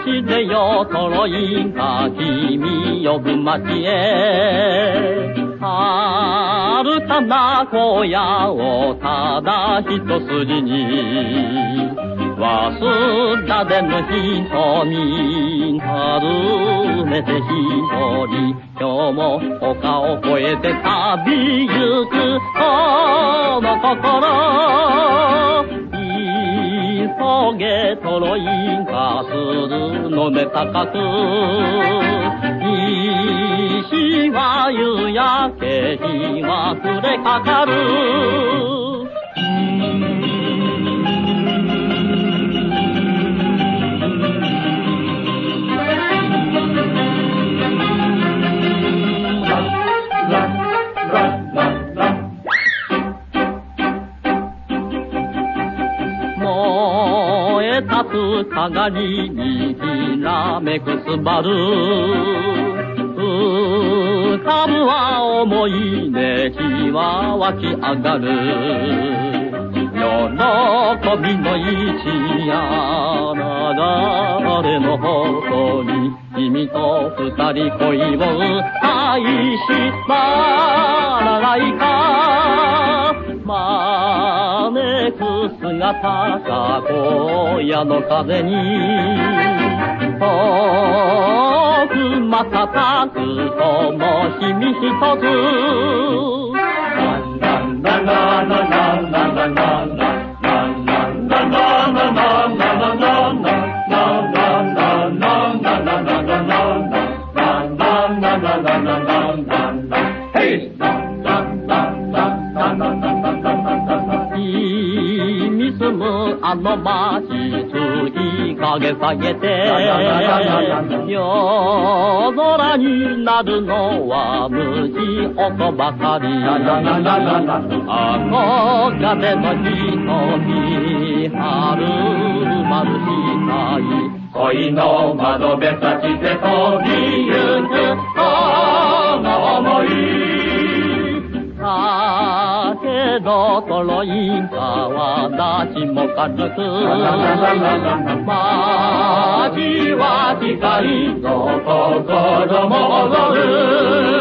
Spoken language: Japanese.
走れよトロインか君呼ぶ街へ遥かな荒野をただ一筋に。忘られぬ瞳尋ねて一人。今日も丘を越えて旅行くこの心。急げとろいんかするので高く。は夕焼け日は暮れかかる。燃え立つ鏡にひらめくすばる浮かぶは思い出火は湧き上がる。喜びの一夜流れのほとり君と二人恋を愛しまらないか。招く姿さ荒野の風に遠く瞬くともしみ一つ君あの街月影下げて夜空になるのは虫音ばかり。憧れの瞳春まるしたい恋の窓辺立ちて飛びゆくだけどトロイン川立ちも軽く。街は近いぞ心も踊る。